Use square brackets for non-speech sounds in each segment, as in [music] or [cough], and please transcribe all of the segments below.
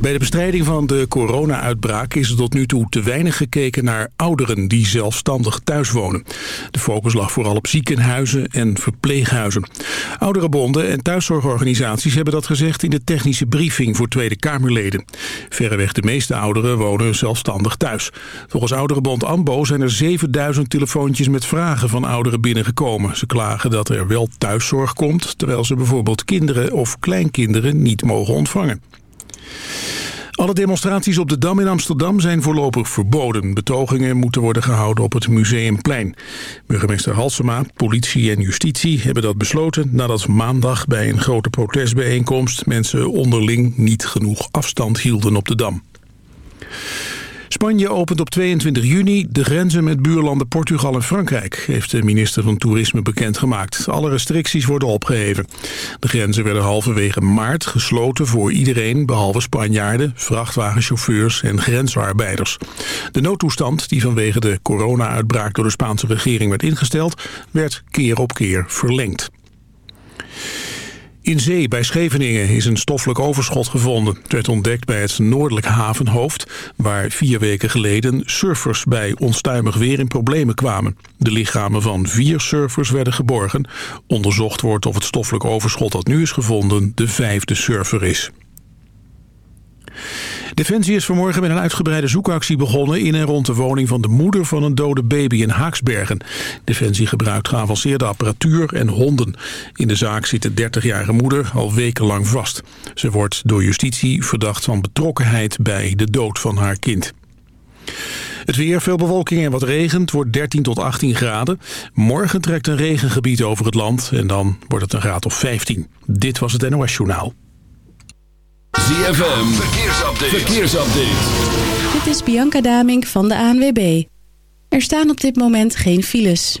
Bij de bestrijding van de corona-uitbraak is er tot nu toe te weinig gekeken naar ouderen die zelfstandig thuis wonen. De focus lag vooral op ziekenhuizen en verpleeghuizen. Ouderenbonden en thuiszorgorganisaties hebben dat gezegd in de technische briefing voor Tweede Kamerleden. Verreweg de meeste ouderen wonen zelfstandig thuis. Volgens Ouderenbond AMBO zijn er 7000 telefoontjes met vragen van ouderen binnengekomen. Ze klagen dat er wel thuiszorg komt, terwijl ze bijvoorbeeld kinderen of kleinkinderen niet mogen ontvangen. Alle demonstraties op de Dam in Amsterdam zijn voorlopig verboden. Betogingen moeten worden gehouden op het Museumplein. Burgemeester Halsema, politie en justitie hebben dat besloten... nadat maandag bij een grote protestbijeenkomst... mensen onderling niet genoeg afstand hielden op de Dam. Spanje opent op 22 juni de grenzen met buurlanden Portugal en Frankrijk, heeft de minister van Toerisme bekendgemaakt. Alle restricties worden opgeheven. De grenzen werden halverwege maart gesloten voor iedereen, behalve Spanjaarden, vrachtwagenchauffeurs en grensarbeiders. De noodtoestand, die vanwege de corona-uitbraak door de Spaanse regering werd ingesteld, werd keer op keer verlengd. In zee bij Scheveningen is een stoffelijk overschot gevonden. Het werd ontdekt bij het noordelijk havenhoofd... waar vier weken geleden surfers bij onstuimig weer in problemen kwamen. De lichamen van vier surfers werden geborgen. Onderzocht wordt of het stoffelijk overschot dat nu is gevonden... de vijfde surfer is. Defensie is vanmorgen met een uitgebreide zoekactie begonnen... in en rond de woning van de moeder van een dode baby in Haaksbergen. Defensie gebruikt geavanceerde apparatuur en honden. In de zaak zit de 30-jarige moeder al wekenlang vast. Ze wordt door justitie verdacht van betrokkenheid bij de dood van haar kind. Het weer, veel bewolking en wat regent, wordt 13 tot 18 graden. Morgen trekt een regengebied over het land en dan wordt het een graad of 15. Dit was het NOS Journaal. ZFM, verkeersupdate. verkeersupdate. Dit is Bianca Damink van de ANWB. Er staan op dit moment geen files.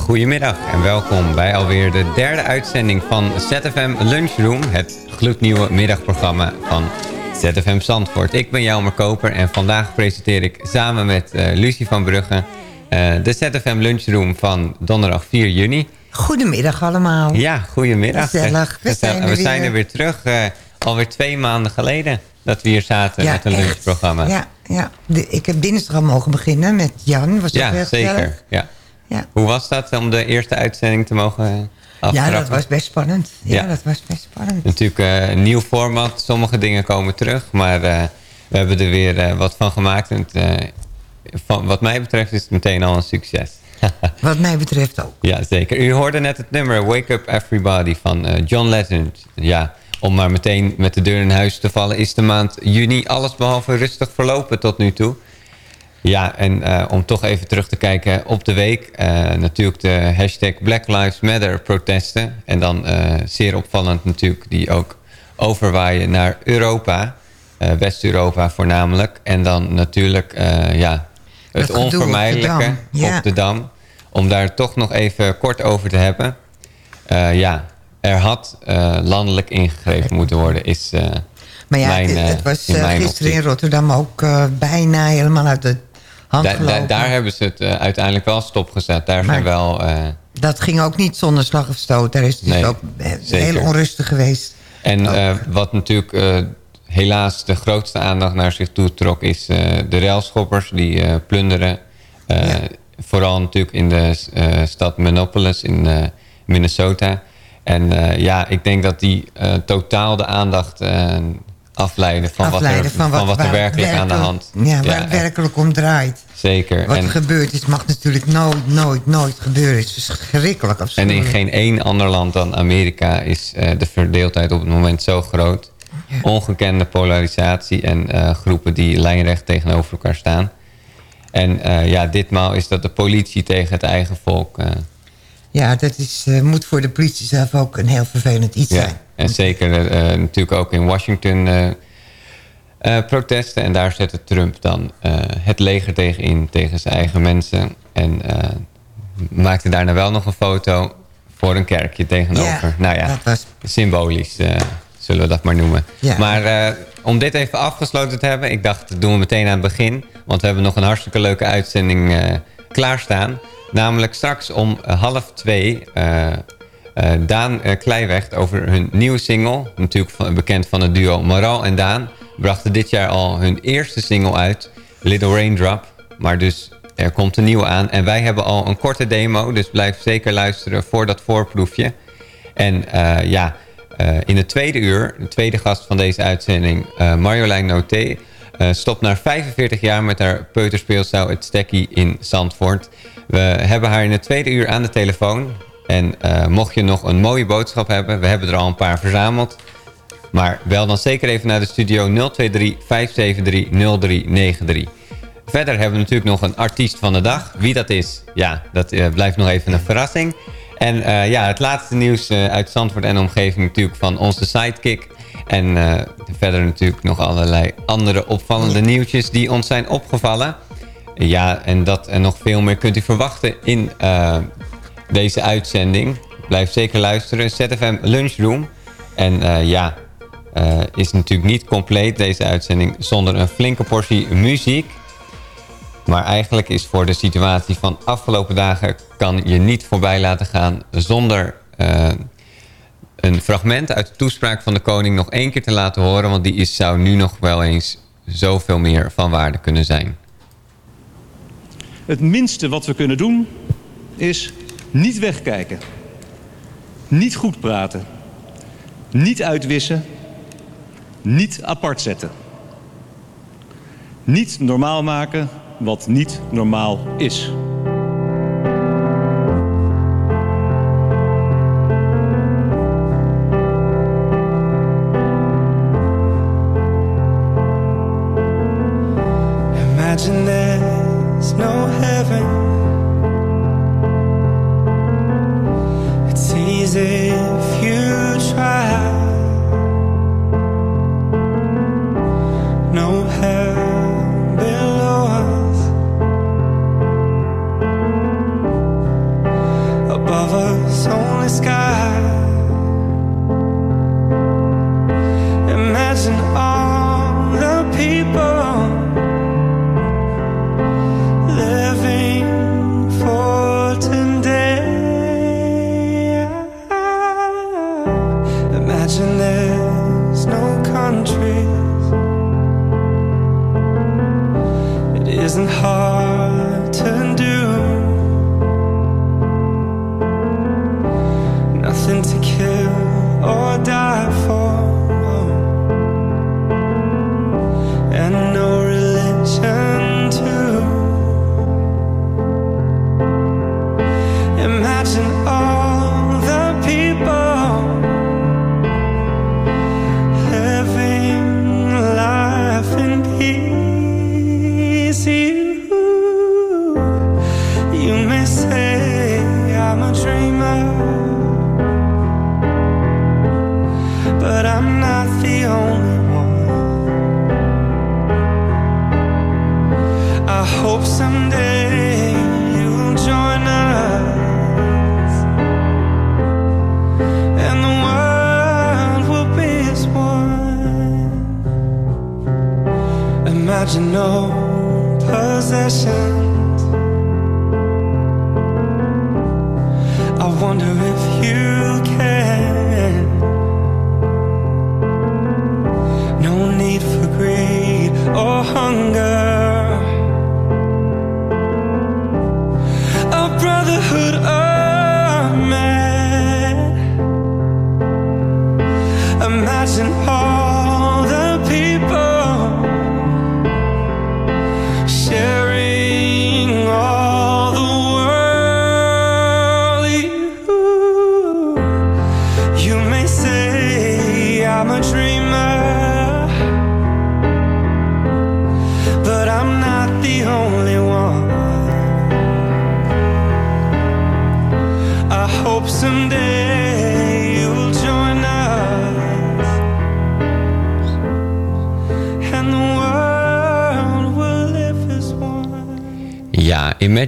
goedemiddag en welkom bij alweer de derde uitzending van ZFM Lunchroom. Het gloednieuwe middagprogramma van ZFM Zandvoort. Ik ben Jelmer Koper en vandaag presenteer ik samen met eh, Lucie van Brugge... eh, de ZFM Lunchroom van donderdag 4 juni. Goedemiddag allemaal. Ja, goedemiddag. Gezellig, we Gezellig. zijn er we weer. zijn er weer terug. eh, alweer twee maanden geleden dat we hier zaten Ja, met een echt. lunchprogramma. Ja, ja. De- ik heb dinsdag al mogen beginnen met Jan. Was Ja, heel gezellig. zeker. Ja. Hoe was dat om de eerste uitzending te mogen aftrappen? Ja, dat was best spannend. Ja, Ja. dat was best spannend. Natuurlijk eh, een nieuw format. Sommige dingen komen terug. Maar eh, we hebben er weer eh, wat van gemaakt. En het, van, wat mij betreft is het meteen al een succes. [laughs] Wat mij betreft ook. ja, zeker. U hoorde net het nummer Wake Up Everybody van John Legend. Ja, om maar meteen met de deur in huis te vallen... is de maand juni allesbehalve rustig verlopen tot nu toe. Ja, en eh, om toch even terug te kijken op de week. eh, natuurlijk de hashtag Black Lives Matter protesten. En dan eh, zeer opvallend natuurlijk die ook overwaaien naar Europa. West-Europa voornamelijk. En dan natuurlijk ja, het Dat gedoe op de onvermijdelijke ja. op de Dam. Om daar toch nog even kort over te hebben. Ja, er had landelijk ingegrepen moeten worden. Is, Maar ja, mijn, het, het was in gisteren in. Rotterdam ook bijna helemaal uit de Da- da- daar hebben ze het eh, uiteindelijk wel stopgezet. Daar zijn wel... eh, Dat ging ook niet zonder slag of stoot. Daar is het dus Nee, ook zeker. heel onrustig geweest. En eh, wat natuurlijk helaas de grootste aandacht naar zich toe trok... is de railschoppers die plunderen. Vooral natuurlijk in de stad Minneapolis in Minnesota. En ja, ik denk dat die totaal de aandacht afleiden... van Afleiden wat er, van wat er werkelijk aan de hand Ja, waar werkelijk om draait. Zeker. Wat En- er gebeurd is, mag natuurlijk nooit, nooit, nooit gebeuren. Het is verschrikkelijk En afschuwelijk. in geen één ander land dan Amerika is eh, de verdeeldheid op het moment zo groot. Ongekende polarisatie en eh, groepen die lijnrecht tegenover elkaar staan. En eh, ja, ditmaal is dat de politie tegen het eigen volk. Ja, dat is, moet voor de politie zelf ook een heel vervelend iets zijn. En zeker eh, natuurlijk ook in Washington eh, eh, protesten. En daar zette Trump dan het leger tegen in, tegen zijn eigen mensen. En maakte daarna wel nog een foto voor een kerkje tegenover. Ja, nou ja, was- symbolisch. zullen we dat maar noemen. Ja. Maar om dit even afgesloten te hebben, ik dacht, dat doen we meteen aan het begin. Want we hebben nog een hartstikke leuke uitzending klaarstaan. Namelijk straks om half twee eh, Daan eh, Kleiweg over hun nieuwe single. Natuurlijk van- bekend van het duo Moral en Daan. Brachten dit jaar al hun eerste single uit, Little Raindrop. Maar dus er komt een nieuwe aan. En wij hebben al een korte demo, dus blijf zeker luisteren voor dat voorproefje. En eh, ja, in het tweede uur, de tweede gast van deze uitzending, Marjolein Noté... stopt na 45 jaar met haar peuterspeelzaal Het Stekkie in Zandvoort. We hebben haar in het tweede uur aan de telefoon. En eh, mocht je nog een mooie boodschap hebben, we hebben er al een paar verzameld... Maar bel dan zeker even naar de studio 023 573 0393. Verder hebben we natuurlijk nog een artiest van de dag. Wie dat is, ja, dat eh, blijft nog even een verrassing. En eh, ja, het laatste nieuws uit Zandvoort en omgeving natuurlijk van onze sidekick. En verder natuurlijk nog allerlei andere opvallende nieuwtjes die ons zijn opgevallen. Ja, en dat en nog veel meer kunt u verwachten in deze uitzending. Blijf zeker luisteren. ZFM Lunchroom. En eh, ja, eh, is natuurlijk niet compleet deze uitzending zonder een flinke portie muziek. Maar eigenlijk is voor de situatie van afgelopen dagen... kan je niet voorbij laten gaan zonder eh, een fragment uit de toespraak van de koning... nog één keer te laten horen. Want die is, zou nu nog wel eens zoveel meer van waarde kunnen zijn. Het minste wat we kunnen doen is niet wegkijken. Niet goed praten. Niet uitwissen. Niet apart zetten. Niet normaal maken wat niet normaal is.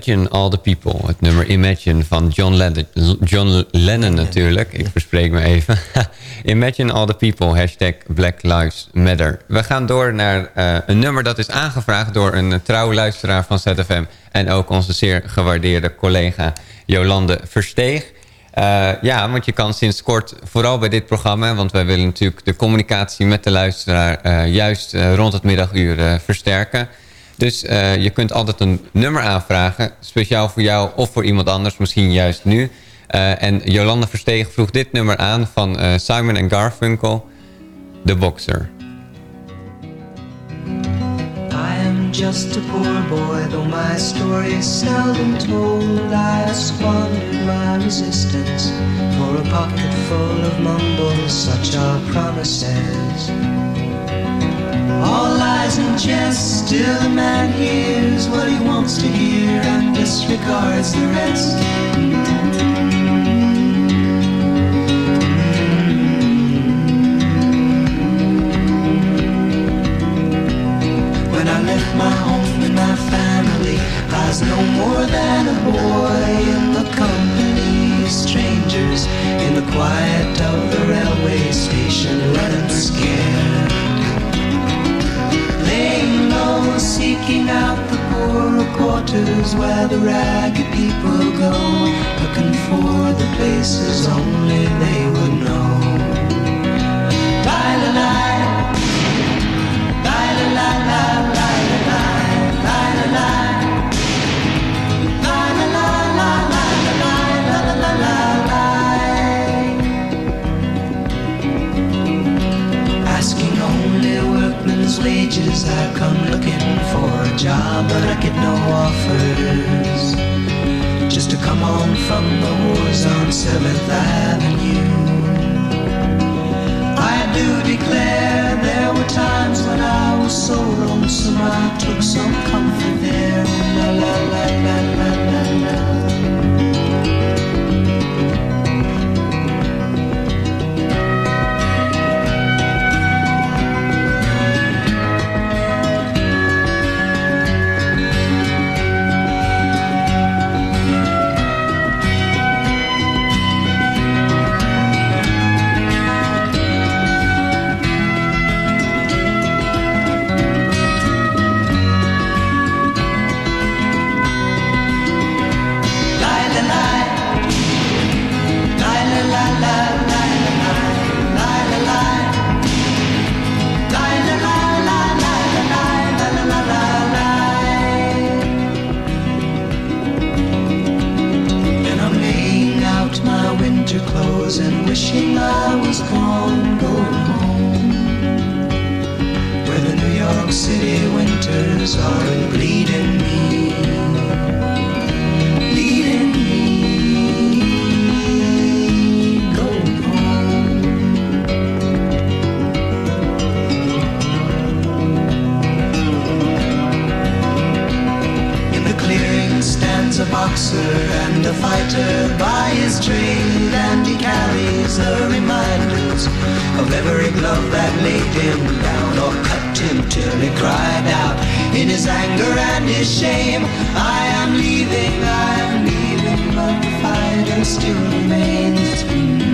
Imagine All the People. Het nummer Imagine van John Lennon, John Lennon natuurlijk. Ik verspreek me even. [laughs] Imagine All the People, hashtag Black Lives Matter. We gaan door naar eh, een nummer dat is aangevraagd door een trouwe luisteraar van ZFM. En ook onze zeer gewaardeerde collega Jolande Versteeg. Uh, ja, want je kan sinds kort, vooral bij dit programma... want wij willen natuurlijk de communicatie met de luisteraar... Uh, juist rond het middaguur versterken. Dus je kunt altijd een nummer aanvragen... speciaal voor jou of voor iemand anders, misschien juist nu. en Jolanda Verstegen vroeg dit nummer aan van Simon Garfunkel... The Boxer. just a poor boy, though my story is seldom told. I squandered my resistance for a pocket full of mumbles, such are promises. All lies and jest, still a man hears what he wants to hear and disregards the rest. The ragged people go, looking for the places only wishing I was gone, going home. Where the New York City winters are bleeding me. Stands a boxer and a fighter by his trade, carries the reminders of every glove that laid him down or cut him till he cried out in his anger and his shame. I am leaving, I am leaving, but the fighter still remains.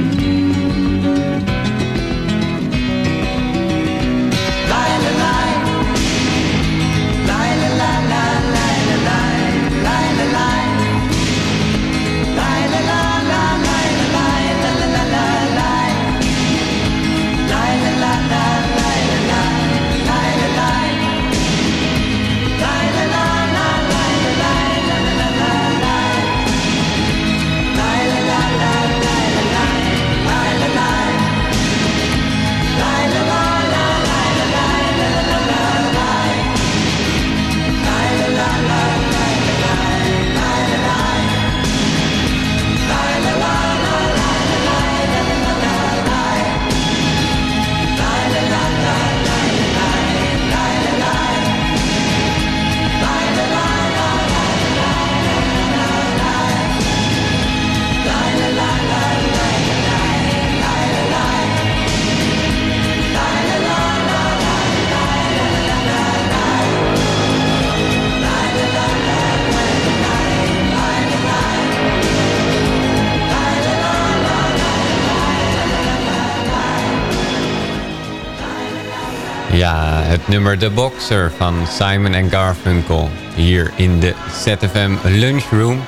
Het nummer The Boxer van Simon en Garfunkel. Hier in de ZFM Lunchroom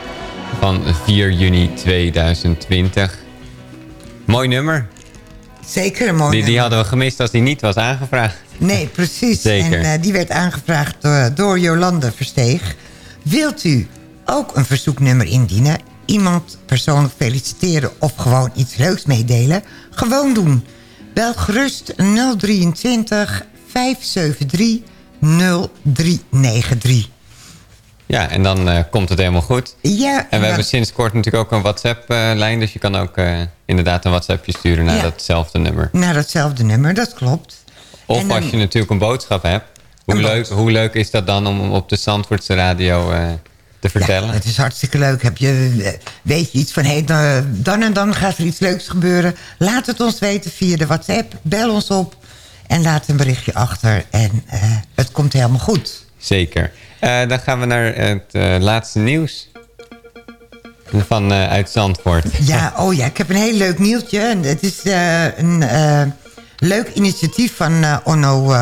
van 4 juni 2020. Mooi nummer. Zeker een mooi Die, die nummer. hadden we gemist als die niet was aangevraagd. Nee, precies. Zeker. En eh, die werd aangevraagd door, door Jolande Versteeg. Wilt u ook een verzoeknummer indienen? Iemand persoonlijk feliciteren of gewoon iets leuks meedelen? Gewoon doen. Bel gerust 023 573 0393. Ja, en dan eh, komt het helemaal goed. Ja, En we hebben sinds kort natuurlijk ook een WhatsApp-lijn. dus je kan ook eh, inderdaad een WhatsAppje sturen naar Ja. datzelfde nummer. Naar datzelfde nummer, dat klopt. Of En dan- als je natuurlijk een boodschap hebt. Hoe leuk, hoe leuk is dat dan om op de Zandvoortse radio eh, te vertellen? Het is hartstikke leuk. Heb je, weet je iets van, hey, dan, dan en dan gaat er iets leuks gebeuren. Laat het ons weten via de WhatsApp. Bel ons op en laat een berichtje achter. En eh, het komt helemaal goed. Zeker. Eh, dan gaan we naar het eh, laatste nieuws. Van uit Zandvoort. [laughs] Ja, oh ja, ik heb een heel leuk nieuwtje. Het is een leuk initiatief van Onno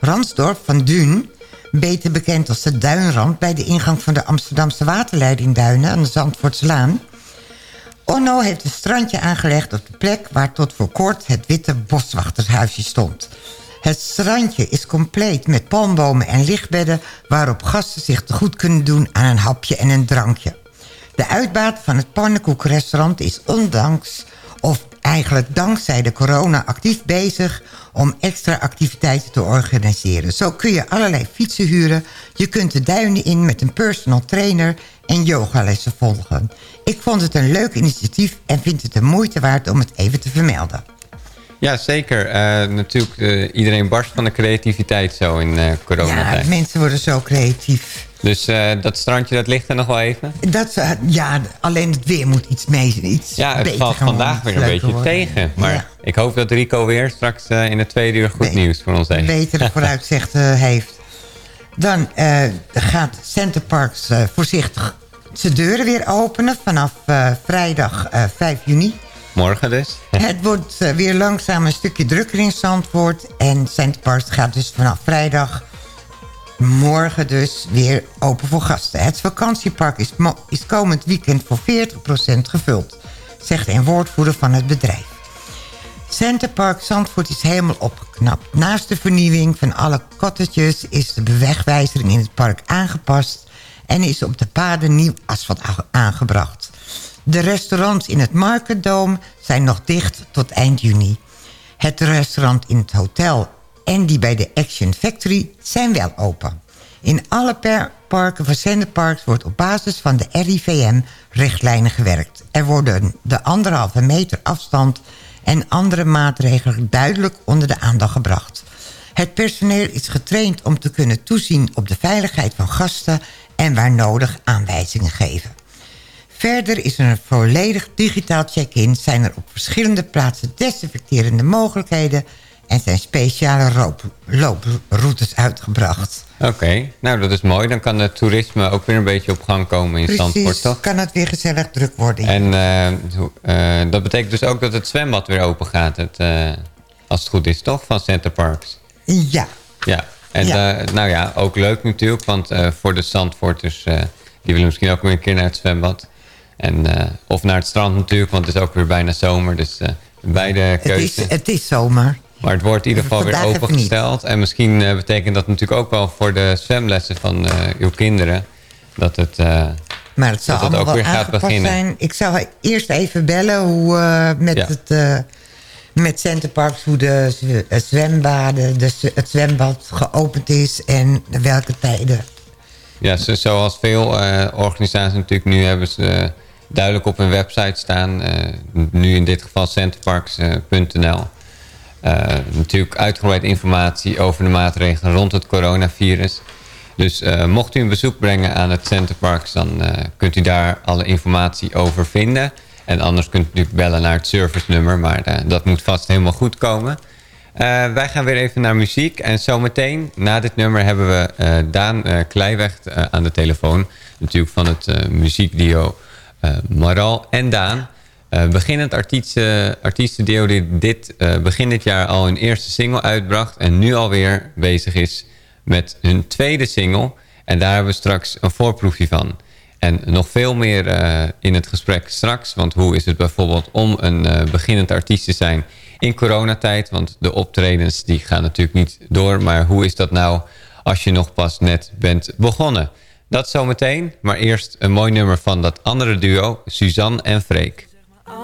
Ransdorp van Duun. Beter bekend als de Duinrand... bij de ingang van de Amsterdamse waterleiding Duinen... aan de Zandvoortslaan. Onno heeft een strandje aangelegd op de plek... waar tot voor kort het witte boswachtershuisje stond. Het strandje is compleet met palmbomen en lichtbedden... waarop gasten zich te goed kunnen doen aan een hapje en een drankje. De uitbaat van het pannenkoekenrestaurant is ondanks... of eigenlijk dankzij de corona actief bezig... om extra activiteiten te organiseren. Zo kun je allerlei fietsen huren. Je kunt de duinen in met een personal trainer... en yogalessen volgen. Ik vond het een leuk initiatief... en vind het de moeite waard om het even te vermelden. Ja, zeker. Eh, natuurlijk, eh, iedereen barst van de creativiteit zo in Ja, coronatijd. mensen worden zo creatief. Dus eh, dat strandje, dat ligt er nog wel even. Dat, eh, ja, alleen het weer moet iets mee. Iets Ja, het valt vandaag weer een beetje worden. tegen. Maar Ja. ik hoop dat Rico weer straks eh, in het tweede uur goed nieuws voor ons heeft. betere [laughs] vooruitzichten heeft. Dan gaat Center Parks voorzichtig zijn deuren weer openen... vanaf vrijdag eh, 5 juni. Morgen dus. [laughs] Het wordt weer langzaam een stukje drukker in Zandvoort. En Center Parks gaat dus vanaf vrijdag... morgen dus weer open voor gasten. Het vakantiepark is, is komend weekend voor 40% gevuld... zegt een woordvoerder van het bedrijf. Centerpark Zandvoort is helemaal opgeknapt. Naast de vernieuwing van alle cottages is de bewegwijzering in het park aangepast... en is op de paden nieuw asfalt aangebracht. De restaurants in het Market Dome zijn nog dicht tot eind juni. Het restaurant in het hotel en die bij de Action Factory zijn wel open. In alle parken van Centerparks wordt op basis van de RIVM-richtlijnen gewerkt. Er worden de anderhalve meter afstand en andere maatregelen duidelijk onder de aandacht gebracht. Het personeel is getraind om te kunnen toezien op de veiligheid van gasten... en waar nodig aanwijzingen geven. Verder is er een volledig digitaal check-in... zijn er op verschillende plaatsen desinfecterende mogelijkheden... en zijn speciale roop- looproutes uitgebracht. Oké, nou dat is mooi. Dan kan het toerisme ook weer een beetje op gang komen in Zandvoort, Precies, toch? kan het weer gezellig druk worden. En eh, eh, dat betekent dus ook dat het zwembad weer open gaat. Het, eh, als het goed is, toch? Van Center Parks. Ja, Ja. En Ja. nou ja, ook leuk natuurlijk. Want voor de Zandvoorters, eh die willen misschien ook weer een keer naar het zwembad. En, of naar het strand natuurlijk, want het is ook weer bijna zomer. Dus beide het keuzes. is, het is zomer. Maar het wordt in ieder geval weer Vandaag opengesteld. En misschien eh, betekent dat natuurlijk ook wel voor de zwemlessen van eh, uw kinderen. Dat het, eh, Maar het zal dat het allemaal ook wel weer gaat beginnen. zijn. Ik zou eerst even bellen hoe met, Ja. het, met Centerparks... hoe de zwembaden, de, het zwembad geopend is... en welke tijden. Ja, zo- zoals veel organisaties natuurlijk nu hebben ze duidelijk op hun website staan. nu in dit geval centerparks.nl. Eh, natuurlijk uitgebreid informatie over de maatregelen rond het coronavirus. Dus eh, mocht u een bezoek brengen aan het Centerparks... dan eh, kunt u daar alle informatie over vinden. En anders kunt u natuurlijk bellen naar het servicenummer... maar dat moet vast helemaal goed komen. Wij gaan weer even naar muziek. En zometeen, na dit nummer, hebben we Daan eh Kleiweg aan de telefoon. Natuurlijk van het muziekduo eh, Maral en Daan. Eh, beginnend artiesten, artiestenduo die dit, eh, begin dit jaar al hun eerste single uitbracht. En nu alweer bezig is met hun tweede single. En daar hebben we straks een voorproefje van. En nog veel meer eh, in het gesprek straks. Want hoe is het bijvoorbeeld om een eh, beginnend artiest te zijn in coronatijd? Want de optredens die gaan natuurlijk niet door. Maar hoe is dat nou als je nog pas net bent begonnen? Dat zometeen. Maar eerst een mooi nummer van dat andere duo, Suzanne en Freek.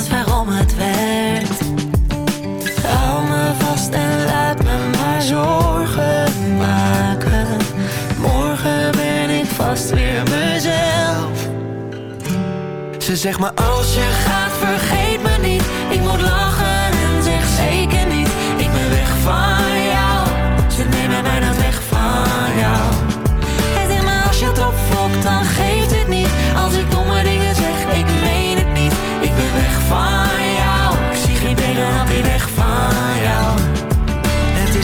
is waarom het werkt. Hou me vast en laat me maar zorgen maken. Morgen ben ik vast weer mezelf. Ze zegt maar Als je gaat, vergeet me niet. Ik moet lachen en zeg zeker niet. Ik ben weg van jou. Ze nemen mij dan weg van jou. Hij zegt maar als je het opvlokt, dan geeft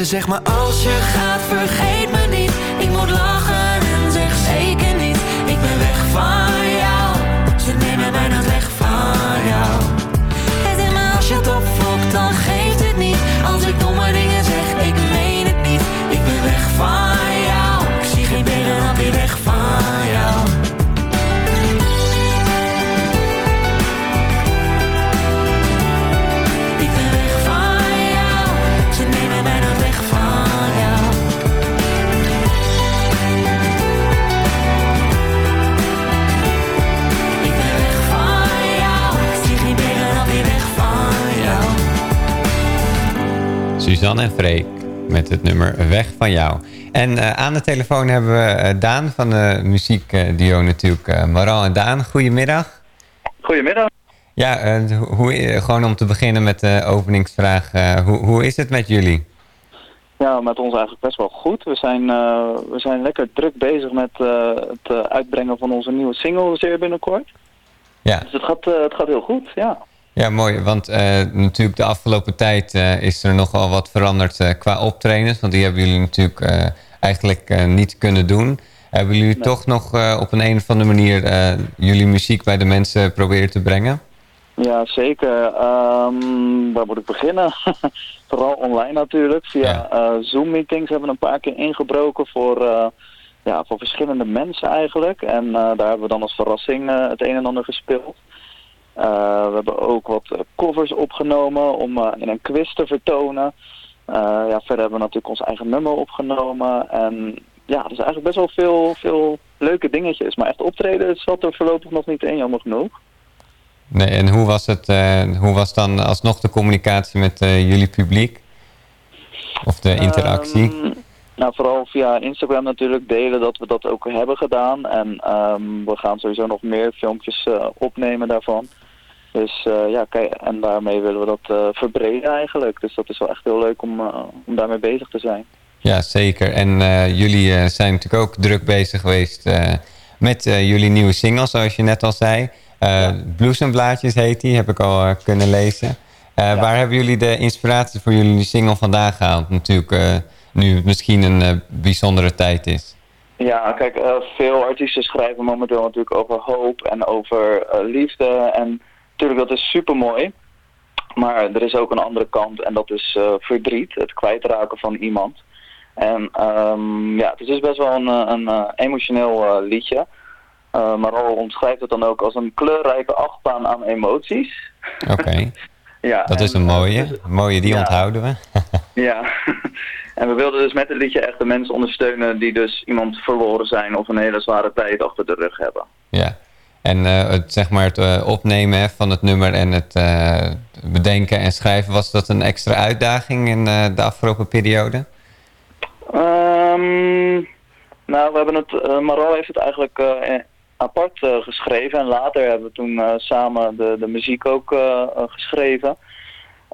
Ze zegt maar Als je gaat, vergeet me niet. Ik moet lachen Suzanne en Freek met het nummer Weg van jou. En eh, aan de telefoon hebben we eh, Daan van de muziekduo natuurlijk. eh Maral en Daan, goedemiddag. Goedemiddag. Ja, hoe, gewoon om te beginnen met de openingsvraag. hoe, hoe is het met jullie? Ja, met ons eigenlijk best wel goed. We zijn, we zijn lekker druk bezig met het uitbrengen van onze nieuwe single zeer binnenkort. Ja. Dus het gaat, het gaat heel goed, ja. Ja, mooi. Want eh, natuurlijk de afgelopen tijd eh, is er nogal wat veranderd eh, qua optredens. Want die hebben jullie natuurlijk eigenlijk niet kunnen doen. Hebben jullie toch nog op een, een of andere manier jullie muziek bij de mensen proberen te brengen? Ja, zeker. Ehm, waar moet ik beginnen? [laughs] Vooral online natuurlijk. Via Zoom-meetings hebben we een paar keer ingebroken voor, ja, voor verschillende mensen eigenlijk. En daar hebben we dan als verrassing het een en ander gespeeld. Eh, we hebben ook wat eh, covers opgenomen om eh, in een quiz te vertonen. Ja, verder hebben we natuurlijk ons eigen nummer opgenomen. En ja, er is eigenlijk best wel veel, veel leuke dingetjes. Maar echt optreden zat er voorlopig nog niet in, jammer genoeg. Nee, en hoe was het, hoe was dan alsnog de communicatie met jullie publiek? Of de interactie? Ehm, nou, vooral via Instagram natuurlijk delen dat we dat ook hebben gedaan. En ehm, we gaan sowieso nog meer filmpjes opnemen daarvan. Dus eh, ja, kijk, en daarmee willen we dat eh, verbreden eigenlijk. Dus dat is wel echt heel leuk om, eh, om daarmee bezig te zijn. Ja, zeker. En jullie zijn natuurlijk ook druk bezig geweest met jullie nieuwe single, zoals je net al zei. Eh Bloesemblaadjes heet die, heb ik al kunnen lezen. Waar hebben jullie de inspiratie voor jullie single vandaan gehaald? Natuurlijk, nu het misschien een bijzondere tijd is. Ja, kijk, veel artiesten schrijven momenteel natuurlijk over hoop en over liefde. En natuurlijk, dat is super mooi. Maar er is ook een andere kant en dat is eh, verdriet, het kwijtraken van iemand. En ehm, ja, het is dus best wel een, eh, een eh, emotioneel liedje. Uh, Maral omschrijft het dan ook als een kleurrijke achtbaan aan emoties. Oké. [laughs] ja, Dat is en, een mooie. dus- mooie, die ja. onthouden we. [laughs] Ja, en we wilden dus met het liedje echt de mensen ondersteunen die dus iemand verloren zijn of een hele zware tijd achter de rug hebben. Ja. En eh, het, zeg maar het eh, opnemen hè, van het nummer en het eh, bedenken en schrijven, was dat een extra uitdaging in de afgelopen periode? Ehm, nou, we hebben het, Maral heeft het eigenlijk apart geschreven en later hebben we toen samen de, de muziek ook geschreven.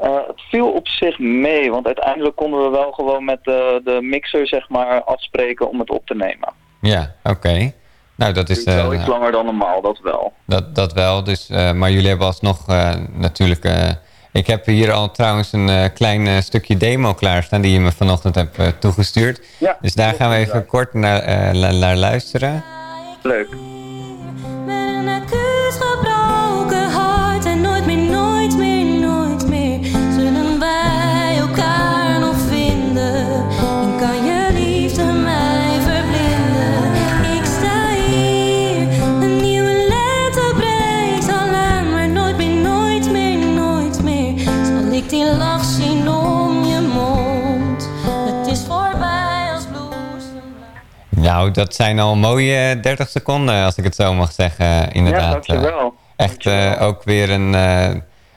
Het viel op zich mee, want uiteindelijk konden we wel gewoon met de, de mixer zeg maar afspreken om het op te nemen. Ja, oké. Nou, dat is... Wel eh, iets langer dan normaal, dat wel. Dat, dat wel, dus, eh, maar jullie hebben alsnog eh, natuurlijk... eh, ik heb hier al trouwens een eh, klein stukje demo klaarstaan die je me vanochtend hebt toegestuurd. Ja, dus daar gaan we even kort naar, eh, naar luisteren. Leuk. Dat zijn al mooie 30 seconden, als ik het zo mag zeggen, inderdaad. Ja, dankjewel. Eh, Echt eh, ook weer een... eh,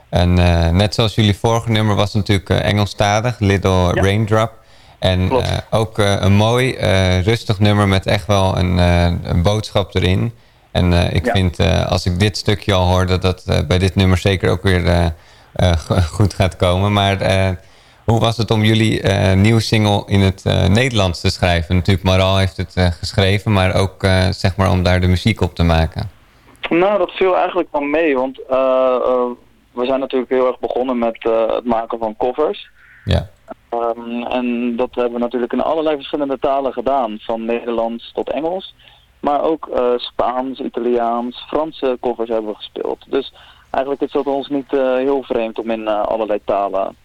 een eh, net zoals jullie vorige nummer was natuurlijk eh, Engelstalig, Little Raindrop. En eh, ook eh, een mooi, eh, rustig nummer met echt wel een, eh, een boodschap erin. En eh, ik Ja. vind, eh, als ik dit stukje al hoor, dat dat eh, bij dit nummer zeker ook weer eh, eh, go- goed gaat komen. Maar eh, hoe was het om jullie eh nieuwe single in het eh, Nederlands te schrijven? Natuurlijk, Maral heeft het eh, geschreven, maar ook zeg maar om daar de muziek op te maken. Nou, dat viel eigenlijk wel mee, want we zijn natuurlijk heel erg begonnen met het maken van covers. Ja. Ehm, en dat hebben we natuurlijk in allerlei verschillende talen gedaan, van Nederlands tot Engels. Maar ook Spaans, Italiaans, Franse covers hebben we gespeeld. Dus eigenlijk is dat ons niet heel vreemd om in allerlei talen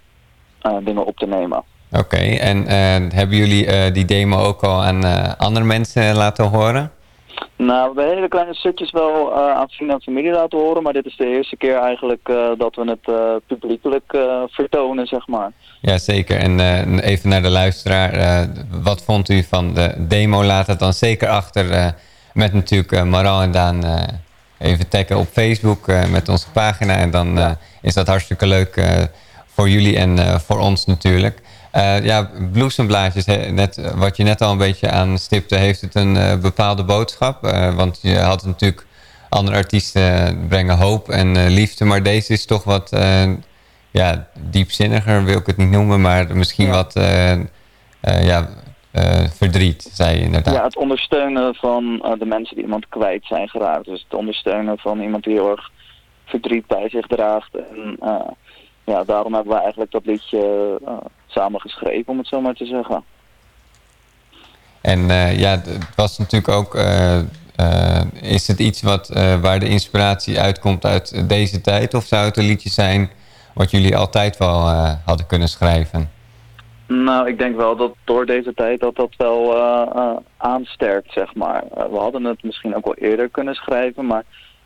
dingen op te nemen. Oké, en eh, hebben jullie eh, die demo ook al aan eh, andere mensen laten horen? Nou, we hebben hele kleine stukjes wel eh, aan vrienden en familie laten horen, maar dit is de eerste keer eigenlijk eh, dat we het eh, publiekelijk eh, vertonen, zeg maar. Ja, zeker. En eh, even naar de luisteraar. eh, wat vond u van de demo? Laat het dan zeker achter eh, met natuurlijk eh, Maral en Daan eh, even taggen op Facebook eh, met onze pagina. En dan eh, is dat hartstikke leuk eh, voor jullie en eh, voor ons natuurlijk. Eh, ja, bloesemblaadjes, net, wat je net al een beetje aanstipte, heeft het een eh, bepaalde boodschap? Want je had natuurlijk andere artiesten brengen hoop en liefde, maar deze is toch wat ja, diepzinniger, wil ik het niet noemen, maar misschien wat ja, verdriet, zei je inderdaad. Ja, het ondersteunen van de mensen die iemand kwijt zijn geraakt. Dus het ondersteunen van iemand die heel erg verdriet bij zich draagt. En ja, daarom hebben we eigenlijk dat liedje eh, samen geschreven, om het zo maar te zeggen. En eh, ja, het was natuurlijk ook, eh, is het iets wat, waar de inspiratie uitkomt uit deze tijd? Of zou het een liedje zijn wat jullie altijd wel hadden kunnen schrijven? Nou, ik denk wel dat door deze tijd dat dat wel aansterkt, zeg maar. We hadden het misschien ook wel eerder kunnen schrijven, maar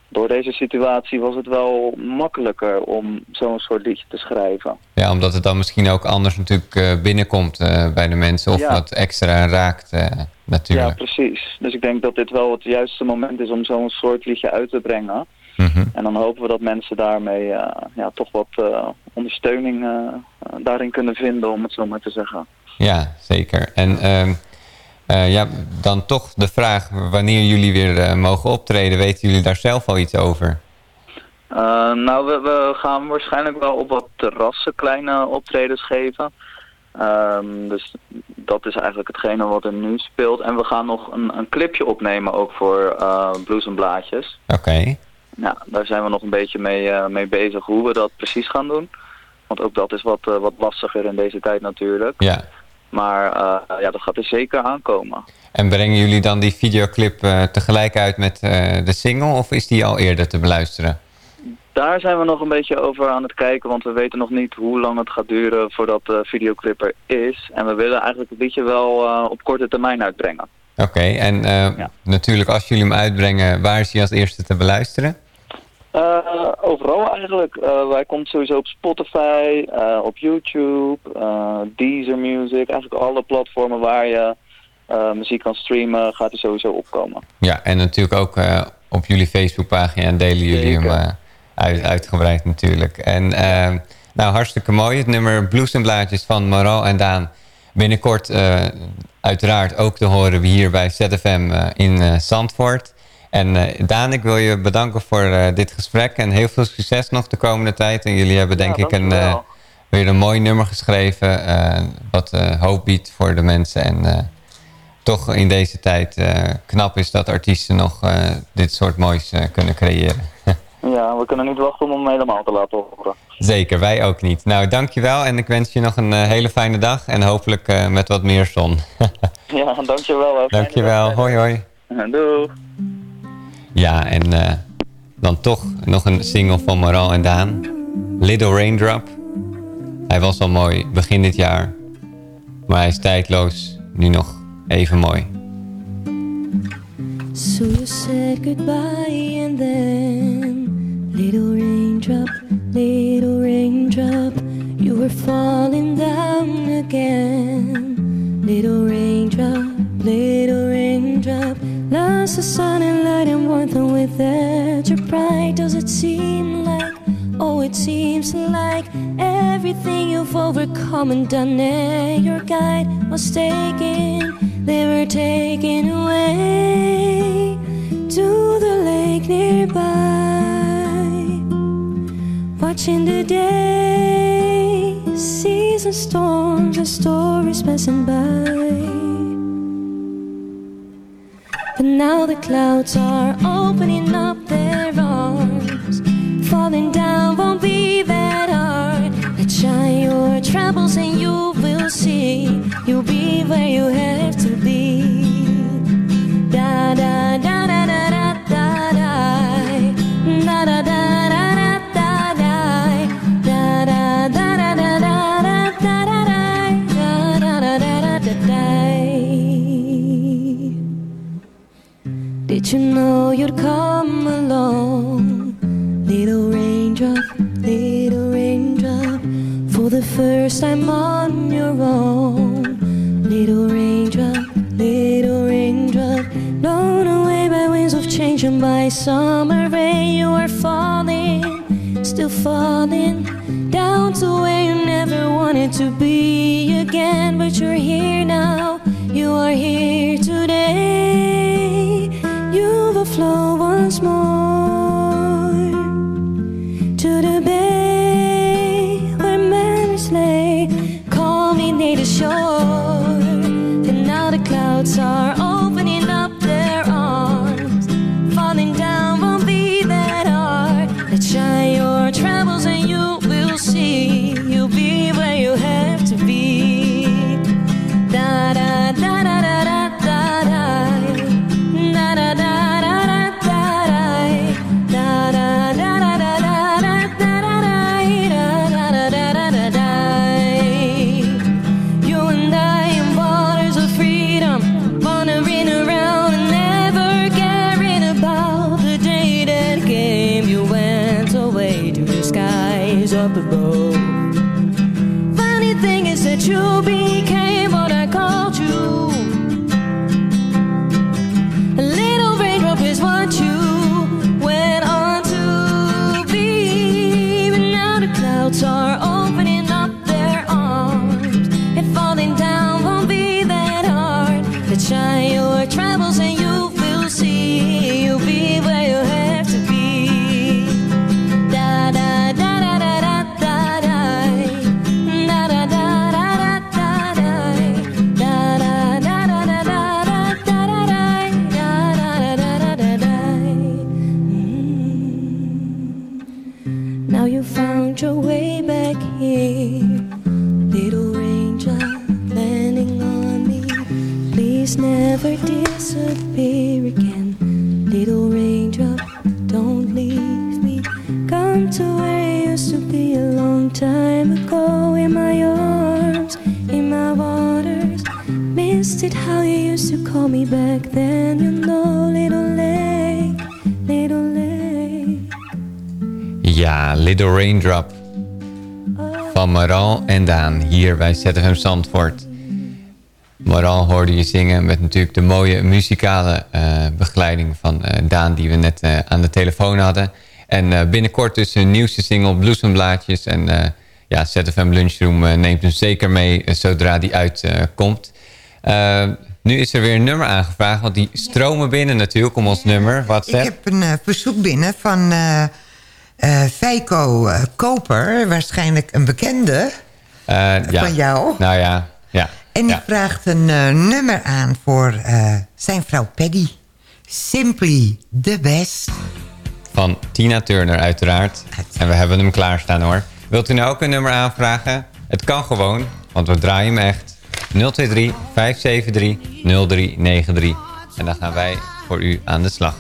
door deze situatie was het wel makkelijker om zo'n soort liedje te schrijven. Ja, omdat het dan misschien ook anders natuurlijk eh, binnenkomt eh, bij de mensen of Ja. wat extra raakt eh, Ja, natuurlijk. precies. Dus ik denk dat dit wel het juiste moment is om zo'n soort liedje uit te brengen. Mhm. En dan hopen we dat mensen daarmee ja, toch wat ondersteuning daarin kunnen vinden, om het zo maar te zeggen. Ja, zeker. En eh, ja, dan toch de vraag wanneer jullie weer eh, mogen optreden. Weten jullie daar zelf al iets over? Eh, nou, we, we gaan waarschijnlijk wel op wat terrassen kleine optredens geven. Ehm, dus dat is eigenlijk hetgene wat er nu speelt. En we gaan nog een, een clipje opnemen ook voor eh Blues en Blaadjes. Oké. Ja, daar zijn we nog een beetje mee, mee bezig hoe we dat precies gaan doen. Want ook dat is wat, wat lastiger in deze tijd natuurlijk. Ja. Maar eh, ja, dat gaat er zeker aankomen. En brengen jullie dan die videoclip eh, tegelijk uit met eh, de single of is die al eerder te beluisteren? Daar zijn we nog een beetje over aan het kijken, want we weten nog niet hoe lang het gaat duren voordat de videoclip er is. En we willen eigenlijk het liedje wel op korte termijn uitbrengen. Oké, en natuurlijk als jullie hem uitbrengen, waar is hij als eerste te beluisteren? Eh, overal eigenlijk. Eh, wij komt sowieso op Spotify, eh, op YouTube, Deezer Music. Eigenlijk alle platformen waar je muziek kan streamen, gaat hij sowieso opkomen. Ja, en natuurlijk ook op jullie Facebookpagina en delen jullie hem uit, uitgebreid natuurlijk. En nou, hartstikke mooi. Het nummer Blues en Blaadjes van Moral en Daan. Binnenkort uiteraard ook te horen hier bij ZFM in Zandvoort. En eh, Daan, ik wil je bedanken voor eh, dit gesprek en heel veel succes nog de komende tijd. En jullie hebben denk ik een, dankjewel. weer een mooi nummer geschreven, wat hoop biedt voor de mensen. En toch in deze tijd knap is dat artiesten nog dit soort moois kunnen creëren. [laughs] Ja, we kunnen niet wachten om hem helemaal te laten horen. Zeker, wij ook niet. Nou, dankjewel en ik wens je nog een hele fijne dag en hopelijk met wat meer zon. [laughs] Ja, dankjewel. hè. dankjewel, hoi hoi. Doei. Ja, en eh, dan toch nog een single van Moral en Daan. Little Raindrop. Hij was al mooi begin dit jaar. Maar hij is tijdloos, nu nog even mooi. So you said goodbye and then Little raindrop, little raindrop You were falling down again Little raindrop, little raindrop Lost the sun and light and warmth and with that your pride. Does it seem like, oh it seems like Everything you've overcome and done and your guide was taken They were taken away to the lake nearby. Watching the day, seas and storms and stories passing by But now the clouds are opening up their arms. Falling down won't be that hard. Let's shine your troubles and you will see. You'll be where you have to be. Da da Did you know you'd come along? Little raindrop, little raindrop, for the first time on your own. Little raindrop, little raindrop, blown away by winds of change and by summer rain. You are falling, still falling, down to where you never wanted to be again. But you're here now, you are here today. Flow once more hier bij ZFM Zandvoort. Maral hoorde je zingen met natuurlijk de mooie muzikale eh, begeleiding van eh, Daan... die we net eh, aan de telefoon hadden. En binnenkort dus een nieuwste single, Bloesemblaadjes. En ja, ZFM Lunchroom neemt hem zeker mee zodra die uitkomt. Eh, nu is er weer een nummer aangevraagd, want die stromen binnen natuurlijk om ons nummer. Ik WhatsApp. heb een verzoek binnen van eh, Feiko Koper. Waarschijnlijk een bekende ja. van jou. Nou ja, ja. En die vraagt een eh, nummer aan voor eh, zijn vrouw Peggy. Simply the best. Van Tina Turner uiteraard. En we hebben hem klaarstaan hoor. Wilt u nou ook een nummer aanvragen? Het kan gewoon, want we draaien hem echt. 023 573 0393. En dan gaan wij voor u aan de slag.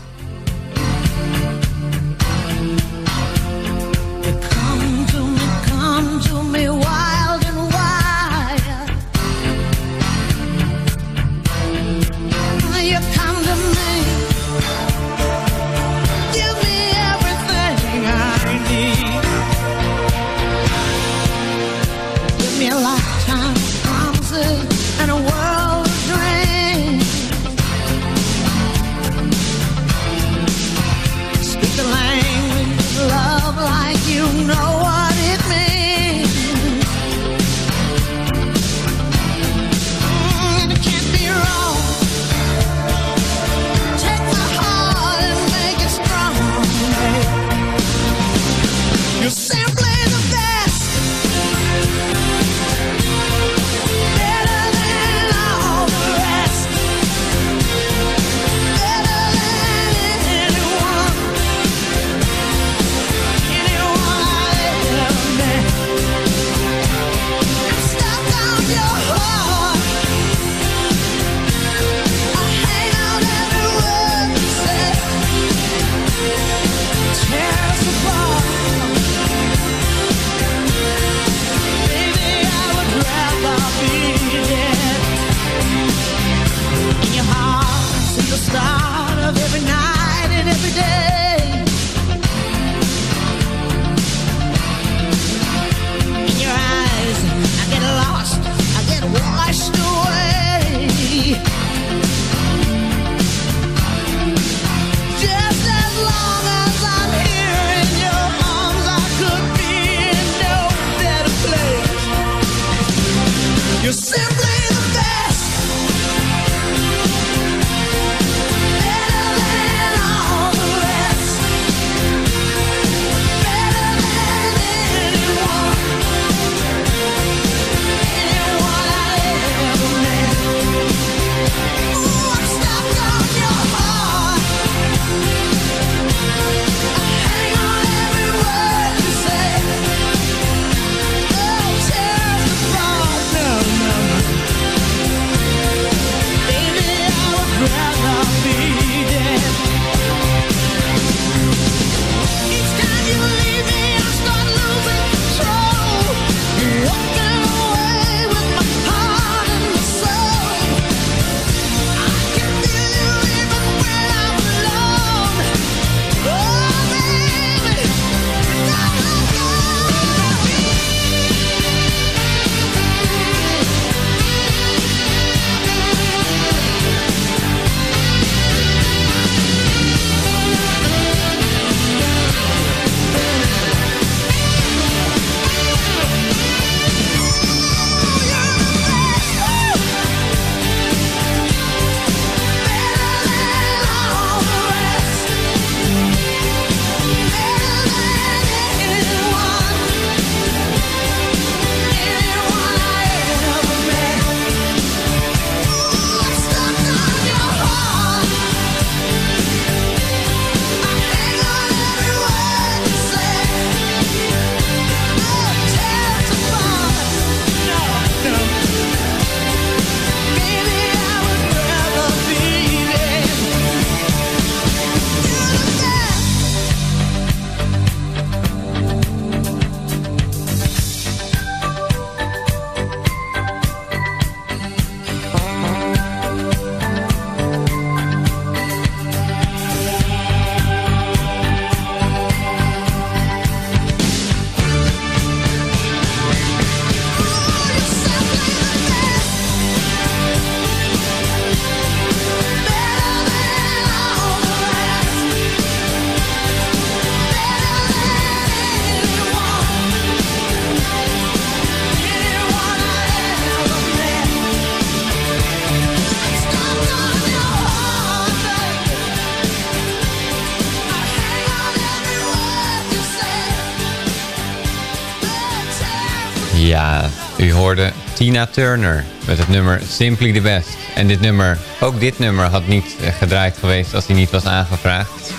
Tina Turner met het nummer Simply the Best. En dit nummer, ook dit nummer had niet eh, gedraaid geweest als hij niet was aangevraagd.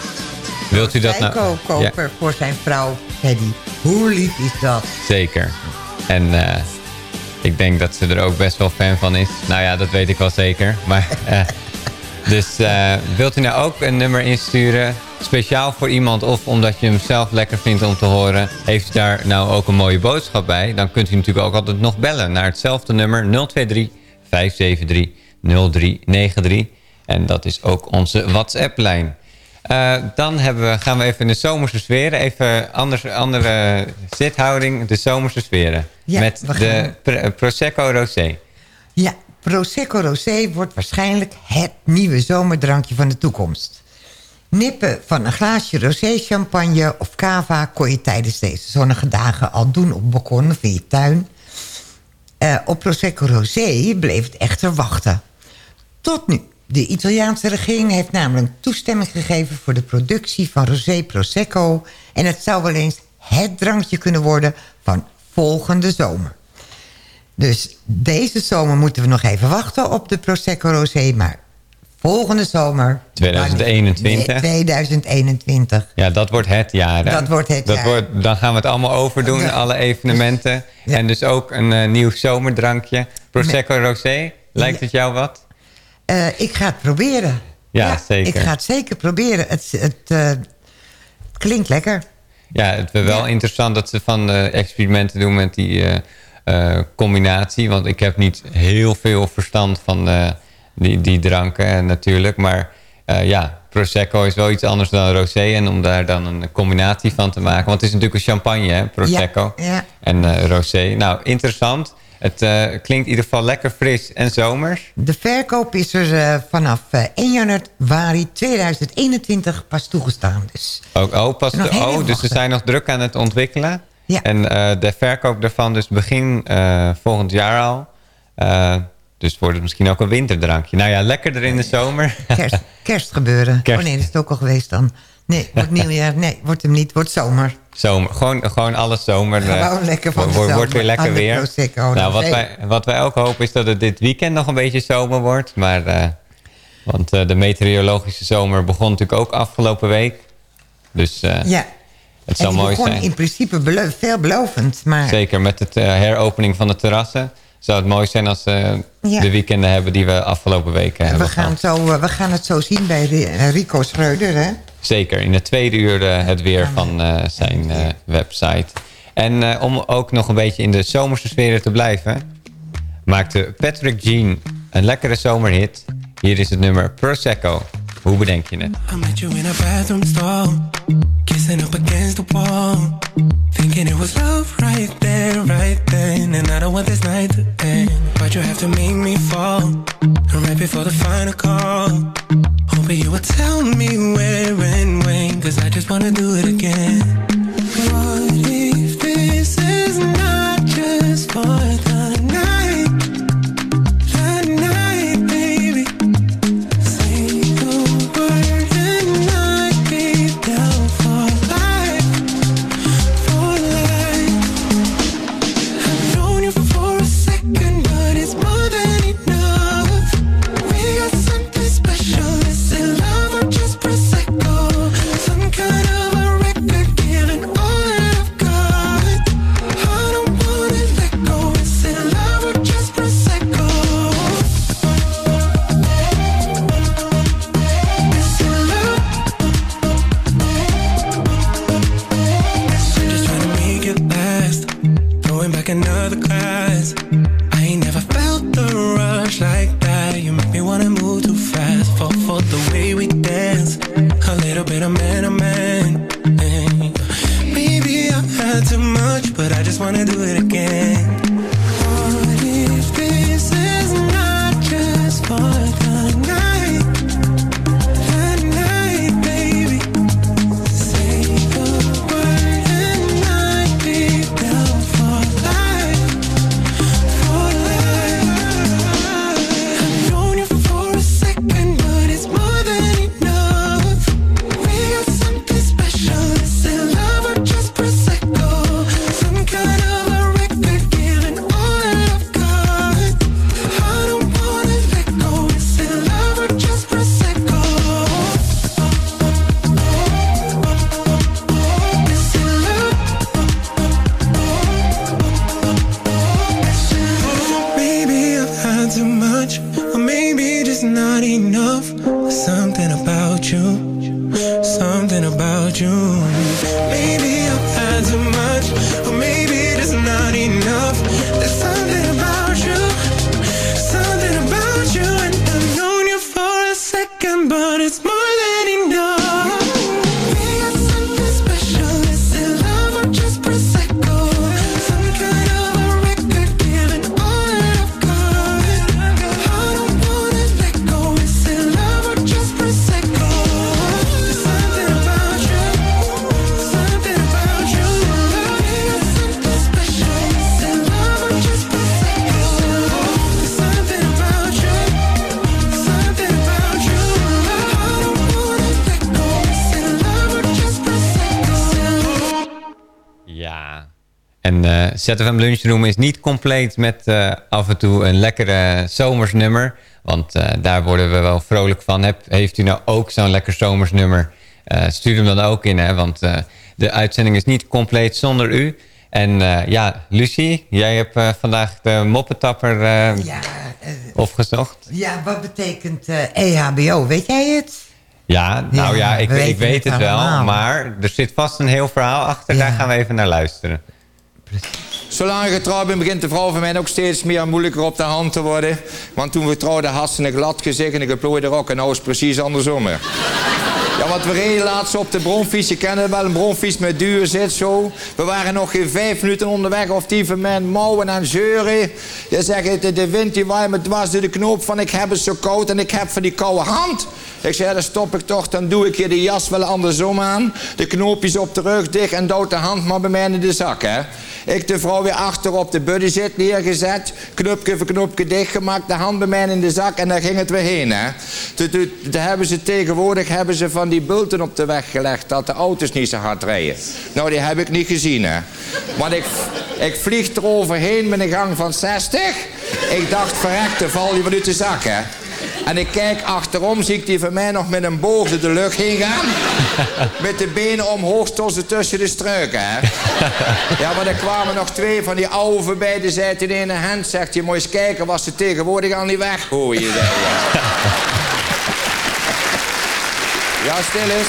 Wilt u dat nou... Wijnkoper voor zijn vrouw Hedy. Hoe lief is dat? Zeker. En eh, ik denk dat ze er ook best wel fan van is. Nou ja, dat weet ik wel zeker. Maar, eh, dus wilt u nou ook een nummer insturen? Speciaal voor iemand of omdat je hem zelf lekker vindt om te horen. Heeft u daar nou ook een mooie boodschap bij? Dan kunt u natuurlijk ook altijd nog bellen naar hetzelfde nummer 023 573 0393. En dat is ook onze WhatsApp-lijn. Eh, dan hebben we, gaan we even in de zomerse sferen. Even anders, andere zithouding, de zomerse sferen. Ja, met de Prosecco Rosé. Ja, Prosecco Rosé wordt waarschijnlijk het nieuwe zomerdrankje van de toekomst. Nippen van een glaasje rosé champagne of cava kon je tijdens deze zonnige dagen al doen op balkon of in je tuin. Eh, op Prosecco Rosé bleef het echter wachten. Tot nu. De Italiaanse regering heeft namelijk toestemming gegeven... voor de productie van Rosé Prosecco... en het zou wel eens het drankje kunnen worden van volgende zomer. Dus deze zomer moeten we nog even wachten op de Prosecco Rosé... maar volgende zomer... 2021. Nee, 2021. Ja, dat wordt het jaar. hè? Dat wordt het dat jaar. Wordt, dan gaan we het allemaal overdoen, Ja. alle evenementen. En dus ook een eh, nieuw zomerdrankje. Prosecco Rosé, lijkt het jou wat? Eh, ik ga het proberen. Ja, zeker. Ik ga het zeker proberen. Het, het, eh, klinkt lekker. Ja, het is wel interessant dat ze van experimenten doen met die combinatie. Want ik heb niet heel veel verstand van die, die dranken eh, natuurlijk. Maar eh, ja, Prosecco is wel iets anders dan Rosé. En om daar dan een combinatie van te maken. Want het is natuurlijk een champagne, hè, Prosecco. Ja, ja. En eh, Rosé. Nou, interessant. Het klinkt in ieder geval lekker fris en zomers. De verkoop is er vanaf eh, 1 januari 2021 pas toegestaan. Dus Ook, oh, pas, heel oh dus ze zijn nog druk aan het ontwikkelen. Ja. En de verkoop daarvan dus begin volgend jaar al. Eh, dus wordt het misschien ook een winterdrankje. Nou ja, lekkerder in de zomer. [laughs] kerst, kerstgebeuren. Kerst. Oh nee, dat is het ook al geweest dan. Nee, wordt [laughs] nieuwjaar. Nee, wordt hem niet. Wordt zomer. Zomer. Gewoon, gewoon alles zomer. eh, Gewoon lekker van de wordt- weer lekker de weer. Prosecco, nou, wat, wij, wat wij ook hopen is dat het dit weekend nog een beetje zomer wordt. Maar, eh, want eh, de meteorologische zomer begon natuurlijk ook afgelopen week. Dus eh, Ja. het zal mooi zijn. in principe belo- veelbelovend. Maar Zeker, met het eh, heropening van de terrassen. Zou het mooi zijn als we Ja. de weekenden hebben die we afgelopen weken we hebben gaan, gehad. zo, eh, we gaan het zo zien bij Ri- eh, Rico Schreuder. Hè? Zeker, in het tweede uur eh, het weer van eh, zijn eh, website. En eh, om ook nog een beetje in de zomerse sfeer te blijven... maakte Patrick Jean een lekkere zomerhit. Hier is het nummer Prosecco. Hoe bedenk je het? I met you in a bathroom stall, kissing up against the wall. Thinking it was love right there, right then. And I don't want this night to end. But you have to make me fall. Right before the final call. Hoping you would tell me where and when. Cause I just wanna do it again. What if this is not just for the Back another class. I ain't never felt the rush like that. You make me wanna move too fast. Fall for the way we dance. A little bit of man to man. Hey. Maybe I've had too much, but I just wanna do it again. ZFM Lunchroom is niet compleet met eh, af en toe een lekkere zomersnummer. Want eh, daar worden we wel vrolijk van. Heb, heeft u nou ook zo'n lekker zomersnummer? Eh, stuur hem dan ook in, hè? Want de uitzending is niet compleet zonder u. En ja, Lucie, jij hebt vandaag de moppetapper Ja, opgezocht. ja, wat betekent eh, EHBO? Weet jij het? Ja, nou ja, Ja, ik, ik weet het het wel. Maar er zit vast een heel verhaal achter. Daar gaan we even naar luisteren. Zolang ik getrouwd ben, begint de vrouw van mij ook steeds meer moeilijker op de hand te worden. Want toen we trouwden had ze een glad gezicht en een geplooide rok. En nou is het precies andersom. Ja, want we reden laatst op de bronfiets. Je kent het wel, een bronfiets met duur zit zo. We waren nog geen vijf minuten onderweg of die van mij mouwen en zeuren. Je zegt, de, de wind die waait me dwars door de knoop van ik heb het zo koud en ik heb van die koude hand. Ik zei, dan stop ik toch, dan doe ik je de jas wel andersom aan. De knoopjes op de rug dicht en dood de hand maar bij mij in de zak, hè. Ik de vrouw weer achter op de buddy zit neergezet. Knopje voor knopje dichtgemaakt, de hand bij mij in de zak en daar ging het weer heen, hè. Toen hebben ze tegenwoordig hebben ze van die bulten op de weg gelegd dat de auto's niet zo hard rijden. Nou, die heb ik niet gezien, hè. Want ik, ik vlieg er overheen met een gang van 60. Ik dacht, verrekte, val je wel uit de zak, hè. En ik kijk achterom, zie ik die van mij nog met een boog door de lucht heen gaan. [laughs] Met de benen omhoog tot ze tussen de struiken, hè. [laughs] Ja, maar er kwamen nog twee van die oude voorbij. Die zei in een hand, zegt je, moet eens kijken, was ze tegenwoordig al niet weggooien. zei. [laughs] Ja, stil eens.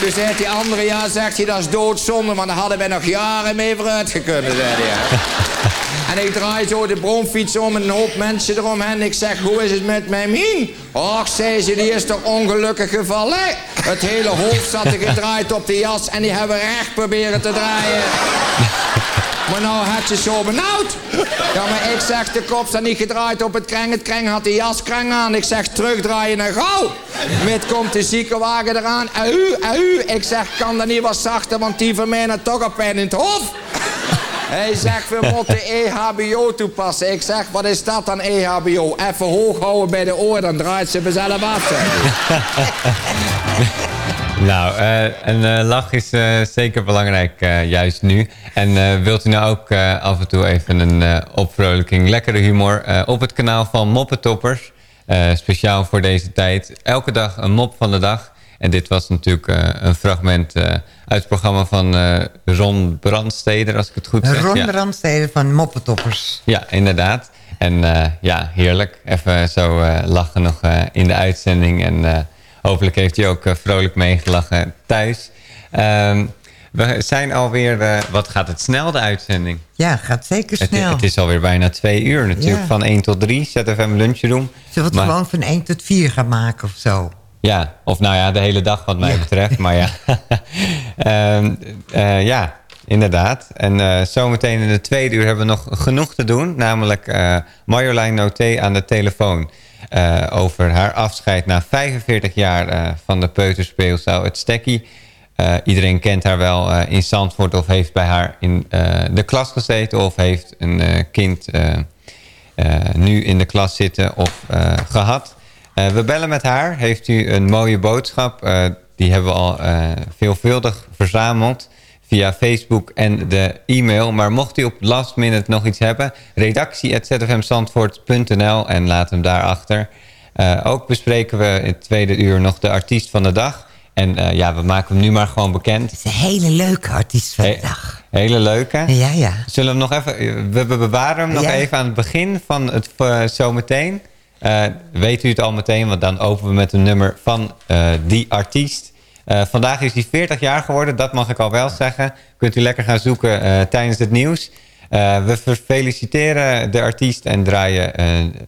Toen zei die andere, ja, zegt hij, dat is doodzonde, maar daar hadden wij nog jaren mee vooruit gekunnen, zei hij. En ik draai zo de bromfiets om en een hoop mensen eromheen. Ik zeg, hoe is het met mijn mien? Och, zei ze, die is toch ongelukkig gevallen? Het hele hoofd zat er gedraaid op de jas en die hebben recht proberen te draaien. Maar nou had ze zo benauwd. Ja, maar ik zeg, de kop staat niet gedraaid op het kreng. Het kreng had de jaskreng aan. Ik zeg, terugdraaien naar gauw. Met komt de ziekenwagen eraan. Ahu, ahu. Ik zeg, kan dat niet wat zachter, want die van toch een pijn in het hoofd. Hij zegt, we moeten EHBO toepassen. Ik zeg, wat is dat dan EHBO? Even hoog houden bij de oor, dan draait ze vanzelf af. Nou, eh, een eh, lach is eh, zeker belangrijk, juist nu. En wilt u nou ook af en toe even een opvrolijking, lekkere humor... op het kanaal van Moppetoppers, speciaal voor deze tijd. Elke dag een mop van de dag. En dit was natuurlijk een fragment uit het programma van eh, Ron Brandsteder, als ik het goed zeg. Ron Ja. Brandstede van Moppetoppers. Ja, inderdaad. En ja, heerlijk. Even zo lachen nog in de uitzending. En hopelijk heeft hij ook eh, vrolijk meegelachen thuis. Ehm, we zijn alweer... eh, wat gaat het snel, de uitzending? Ja, gaat zeker snel. het is alweer bijna twee uur natuurlijk. Ja. Van 1 tot 3, ZFM Lunchroom. Zullen we het gewoon van 1 tot 4 gaan maken of zo? Ja, of nou ja, de hele dag wat mij betreft. Maar ja, [laughs] Ehm, eh, ja inderdaad. En zometeen in de tweede uur hebben we nog genoeg te doen. Namelijk Marjolein Noté aan de telefoon. Eh, over haar afscheid na 45 jaar eh, van de peuterspeelzaal Het Stekkie. Eh, iedereen kent haar wel in Zandvoort of heeft bij haar in de klas gezeten... of heeft een kind nu in de klas zitten of eh, gehad. Eh, we bellen met haar. Heeft u een mooie boodschap? Die hebben we al veelvuldig verzameld via Facebook en de e-mail. Maar mocht u op last minute nog iets hebben... redactie.zfmzandvoort.nl en laat hem daarachter. Eh ook bespreken we in het tweede uur nog de artiest van de dag... En eh, ja, we maken hem nu maar gewoon bekend. Het is een hele leuke artiest van de dag. Hele leuke. Ja, ja. Zullen we hem nog even... We, we bewaren hem nog Ja. even aan het begin van het eh, zometeen. Eh, weet u het al meteen, want dan openen we met een nummer van eh, die artiest. Eh, vandaag is hij 40 jaar geworden, dat mag ik al wel zeggen. Kunt u lekker gaan zoeken eh, tijdens het nieuws. Eh, we feliciteren de artiest en draaien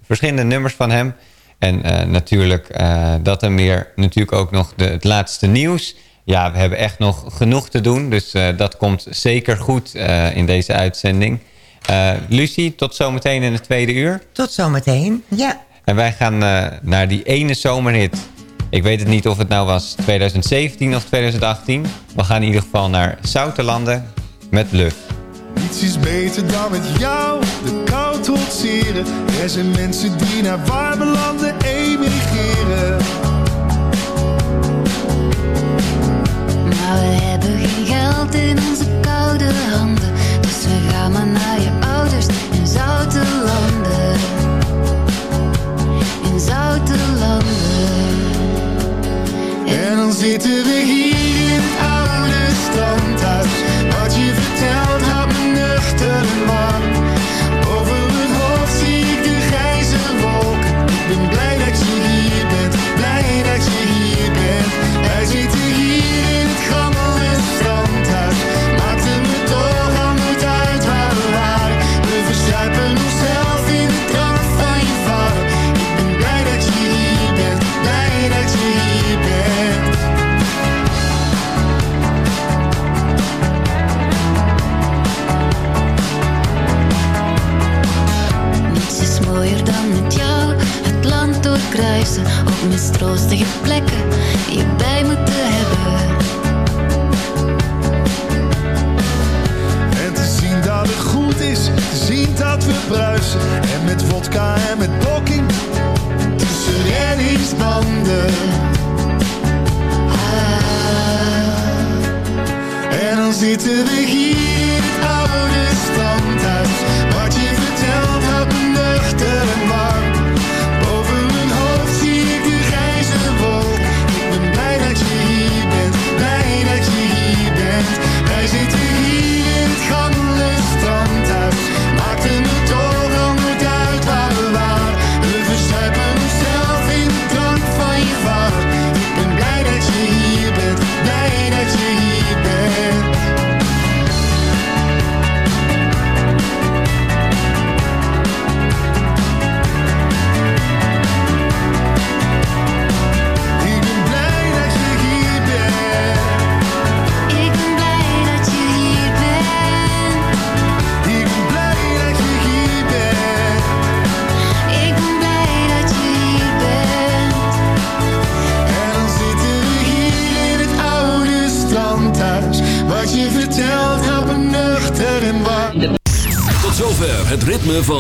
verschillende nummers van hem. En natuurlijk dat en meer. Natuurlijk ook nog de, het laatste nieuws. Ja, we hebben echt nog genoeg te doen. Dus dat komt zeker goed in deze uitzending. Lucie, tot zometeen in het tweede uur. Tot zometeen, ja. En wij gaan naar die ene zomerhit. Ik weet het niet of het nou was 2017 of 2018. We gaan in ieder geval naar Zoutelanden met Luf. Niets is beter dan met jou de kou trotseren. Er zijn mensen die naar warme landen emigreren. Maar we hebben geen geld in onze koude handen. En dan zitten we hier